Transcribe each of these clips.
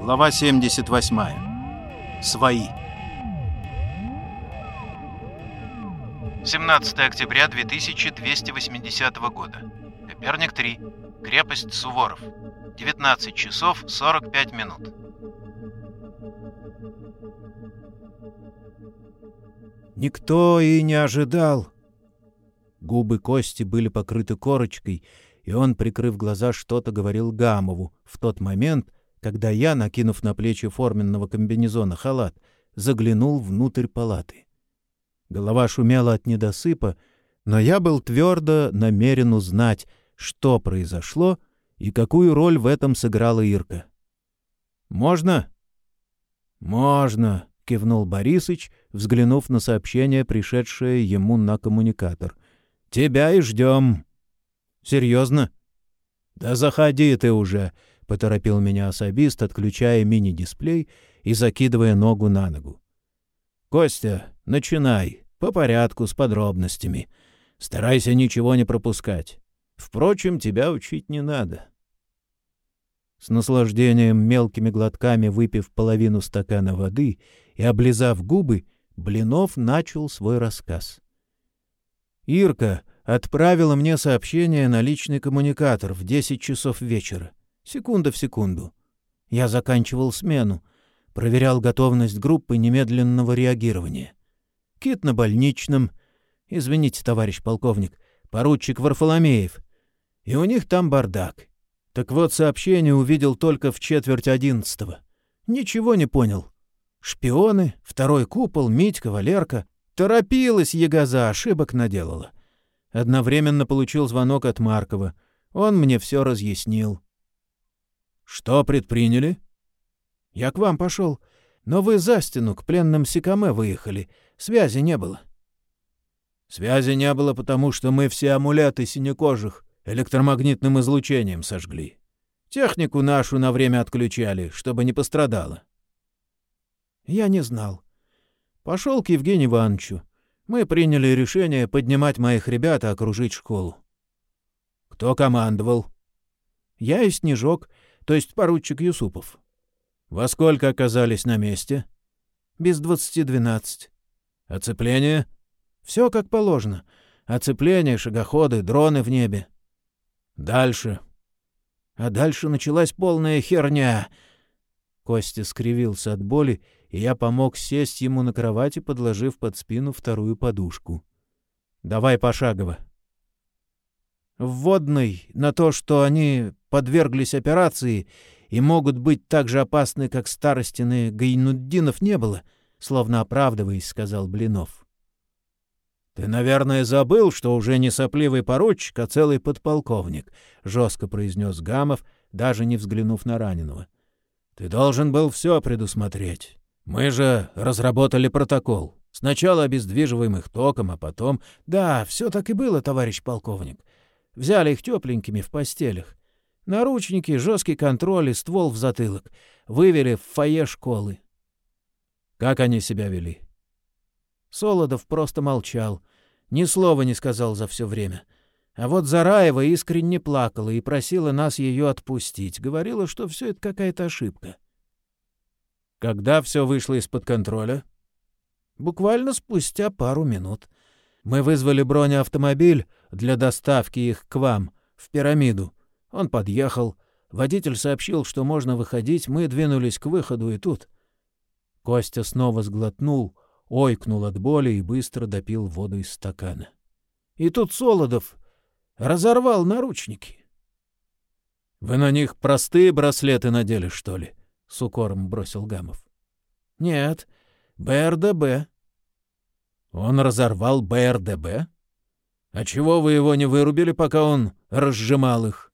Глава 78. Свои. 17 октября 2280 года. Коперник 3. Крепость Суворов. 19 часов 45 минут. Никто и не ожидал. Губы Кости были покрыты корочкой, и он, прикрыв глаза, что-то говорил Гамову в тот момент, когда я, накинув на плечи форменного комбинезона халат, заглянул внутрь палаты. Голова шумела от недосыпа, но я был твердо намерен узнать, что произошло и какую роль в этом сыграла Ирка. «Можно?» «Можно», — кивнул Борисыч, взглянув на сообщение, пришедшее ему на коммуникатор. «Тебя и ждем». «Серьезно?» «Да заходи ты уже», — поторопил меня особист, отключая мини-дисплей и закидывая ногу на ногу. «Костя, начинай, по порядку, с подробностями. Старайся ничего не пропускать. Впрочем, тебя учить не надо». С наслаждением мелкими глотками выпив половину стакана воды и облизав губы, Блинов начал свой рассказ. «Ирка отправила мне сообщение на личный коммуникатор в десять часов вечера. Секунда в секунду. Я заканчивал смену, проверял готовность группы немедленного реагирования. Кит на больничном. Извините, товарищ полковник, поручик Варфоломеев. И у них там бардак. Так вот, сообщение увидел только в четверть одиннадцатого. Ничего не понял. Шпионы, второй купол, Митька, Валерка. Торопилась ягоза, ошибок наделала. Одновременно получил звонок от Маркова. Он мне все разъяснил. «Что предприняли?» «Я к вам пошел, но вы за стену к пленным Сикаме выехали. Связи не было». «Связи не было, потому что мы все амулеты синекожих электромагнитным излучением сожгли. Технику нашу на время отключали, чтобы не пострадала». «Я не знал. Пошел к Евгению Ивановичу. Мы приняли решение поднимать моих ребят и окружить школу». «Кто командовал?» «Я и Снежок, то есть поручик Юсупов. Во сколько оказались на месте? Без двадцати двенадцать. Оцепление? Все как положено. Оцепление, шагоходы, дроны в небе. Дальше. А дальше началась полная херня. Костя скривился от боли, и я помог сесть ему на кровати, подложив под спину вторую подушку. «Давай пошагово». Вводный на то, что они подверглись операции и могут быть так же опасны, как старостины Гайнуддинов, не было, словно оправдываясь, сказал Блинов. «Ты, наверное, забыл, что уже не сопливый поручик, а целый подполковник», — жестко произнес Гамов, даже не взглянув на раненого. «Ты должен был все предусмотреть. Мы же разработали протокол. Сначала обездвиживаем их током, а потом...» «Да, все так и было, товарищ полковник. Взяли их тепленькими в постелях. Наручники, жесткий контроль и ствол в затылок. Вывели в фойе школы. Как они себя вели? Солодов просто молчал. Ни слова не сказал за все время. А вот Зараева искренне плакала и просила нас ее отпустить. Говорила, что все это какая-то ошибка. Когда все вышло из-под контроля? Буквально спустя пару минут. Мы вызвали бронеавтомобиль для доставки их к вам, в пирамиду. Он подъехал. Водитель сообщил, что можно выходить. Мы двинулись к выходу, и тут... Костя снова сглотнул, ойкнул от боли и быстро допил воду из стакана. И тут Солодов разорвал наручники. — Вы на них простые браслеты надели, что ли? — с укором бросил Гамов. — Нет, БРДБ. — Он разорвал БРДБ? А чего вы его не вырубили, пока он разжимал их?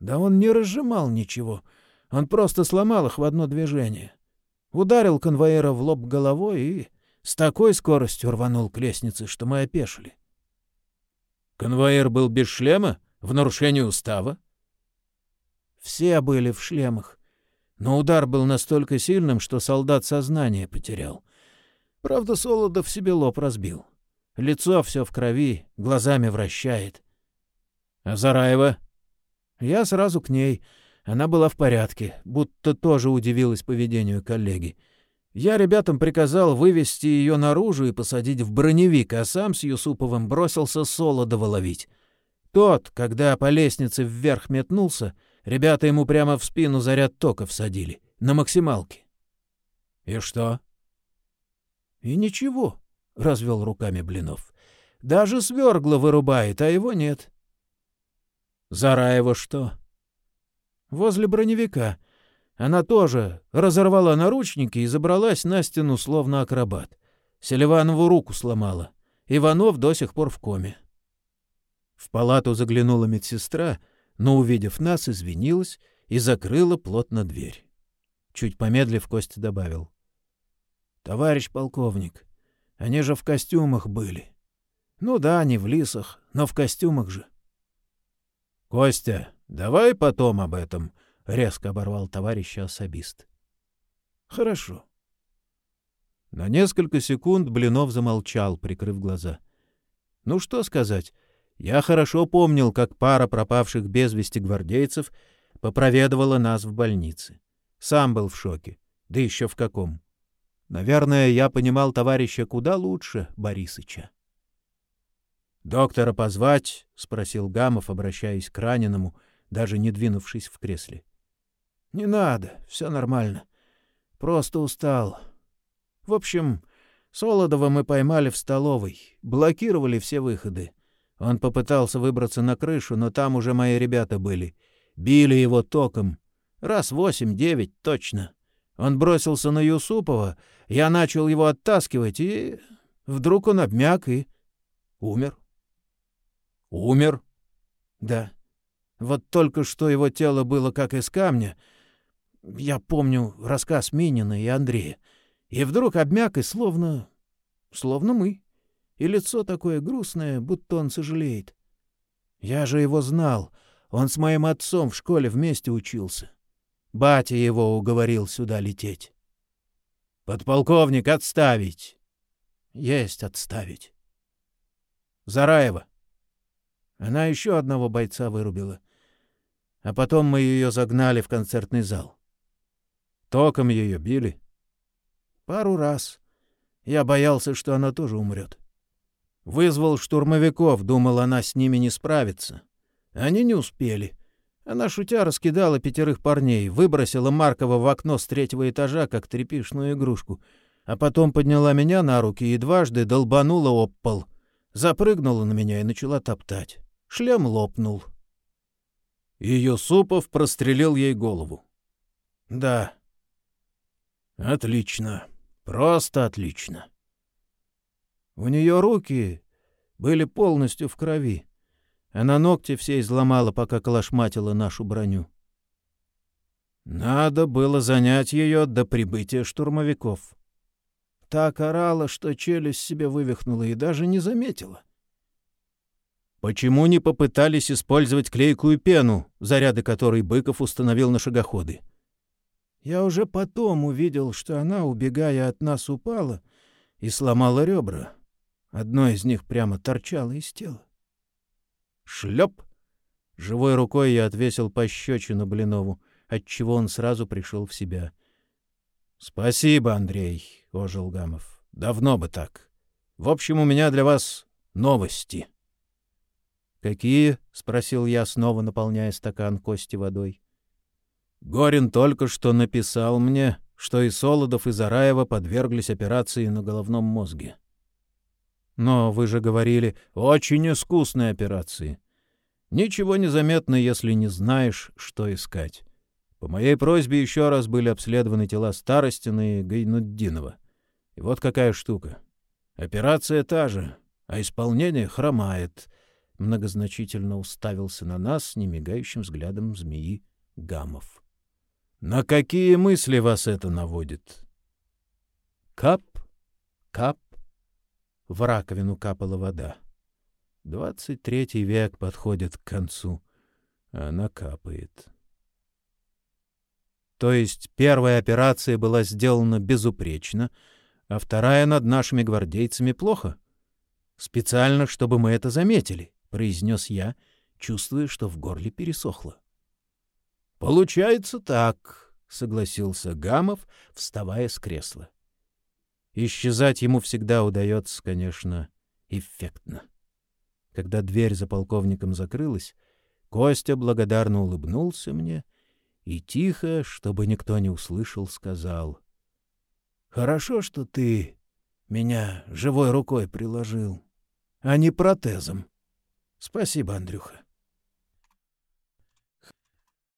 Да он не разжимал ничего. Он просто сломал их в одно движение. Ударил конвоира в лоб головой и с такой скоростью рванул к лестнице, что мы опешили. Конвоир был без шлема? В нарушении устава? Все были в шлемах. Но удар был настолько сильным, что солдат сознание потерял. Правда, Солодов себе лоб разбил. Лицо все в крови, глазами вращает. — А Зараева? Я сразу к ней. Она была в порядке, будто тоже удивилась поведению коллеги. Я ребятам приказал вывести ее наружу и посадить в броневик, а сам с Юсуповым бросился Солодова ловить. Тот, когда по лестнице вверх метнулся, ребята ему прямо в спину заряд тока всадили, на максималке. — И что? — И ничего, — развел руками Блинов. — Даже свергло вырубает, а его нет. — Зараева что? — Возле броневика. Она тоже разорвала наручники и забралась на стену, словно акробат. Селиванову руку сломала. Иванов до сих пор в коме. В палату заглянула медсестра, но, увидев нас, извинилась и закрыла плотно дверь. Чуть помедлив, Костя добавил. — Товарищ полковник, они же в костюмах были. Ну да, не в лисах, но в костюмах же. — Костя, давай потом об этом, — резко оборвал товарища особист. — Хорошо. На несколько секунд Блинов замолчал, прикрыв глаза. Ну что сказать, я хорошо помнил, как пара пропавших без вести гвардейцев попроведывала нас в больнице. Сам был в шоке. Да еще в каком. Наверное, я понимал товарища куда лучше Борисыча. «Доктора позвать?» — спросил Гамов, обращаясь к раненому, даже не двинувшись в кресле. «Не надо, все нормально. Просто устал. В общем, Солодова мы поймали в столовой, блокировали все выходы. Он попытался выбраться на крышу, но там уже мои ребята были. Били его током. Раз восемь-девять точно. Он бросился на Юсупова, я начал его оттаскивать, и вдруг он обмяк и умер. Умер? Да. Вот только что его тело было как из камня. Я помню рассказ Минина и Андрея. И вдруг обмяк и словно... словно мы и лицо такое грустное, будто он сожалеет. Я же его знал, он с моим отцом в школе вместе учился. Батя его уговорил сюда лететь. «Подполковник, отставить!» «Есть отставить». «Зараева». Она еще одного бойца вырубила. А потом мы ее загнали в концертный зал. Током ее били. Пару раз. Я боялся, что она тоже умрет. Вызвал штурмовиков, думал, она с ними не справится. Они не успели. Она, шутя, раскидала пятерых парней, выбросила Маркова в окно с третьего этажа, как тряпишную игрушку, а потом подняла меня на руки и дважды долбанула об пол. Запрыгнула на меня и начала топтать. Шлем лопнул. И Юсупов прострелил ей голову. — Да. — Отлично. Просто отлично. У нее руки были полностью в крови. Она ногти все изломала, пока колошматила нашу броню. Надо было занять ее до прибытия штурмовиков. Так орала, что челюсть себе вывихнула и даже не заметила. Почему не попытались использовать клейкую пену, заряды которой Быков установил на шагоходы? Я уже потом увидел, что она, убегая от нас, упала и сломала ребра. Одно из них прямо торчало из тела. Шлеп! Живой рукой я отвесил пощечину Блинову, отчего он сразу пришел в себя. — Спасибо, Андрей, — ожил Гамов. — Давно бы так. В общем, у меня для вас новости. — Какие? — спросил я, снова наполняя стакан кости водой. — Горин только что написал мне, что и Солодов, и Зараева подверглись операции на головном мозге. — но вы же говорили, очень искусные операции. Ничего не заметно, если не знаешь, что искать. По моей просьбе еще раз были обследованы тела Старостина и Гайнуддинова. И вот какая штука. Операция та же, а исполнение хромает. Многозначительно уставился на нас немигающим взглядом змеи Гамов. На какие мысли вас это наводит? Кап, кап, в раковину капала вода. Двадцать третий век подходит к концу, а она капает. То есть первая операция была сделана безупречно, а вторая над нашими гвардейцами плохо? Специально, чтобы мы это заметили, — произнес я, чувствуя, что в горле пересохло. — Получается так, — согласился Гамов, вставая с кресла. Исчезать ему всегда удается, конечно, эффектно. Когда дверь за полковником закрылась, Костя благодарно улыбнулся мне и тихо, чтобы никто не услышал, сказал. — Хорошо, что ты меня живой рукой приложил, а не протезом. Спасибо, Андрюха.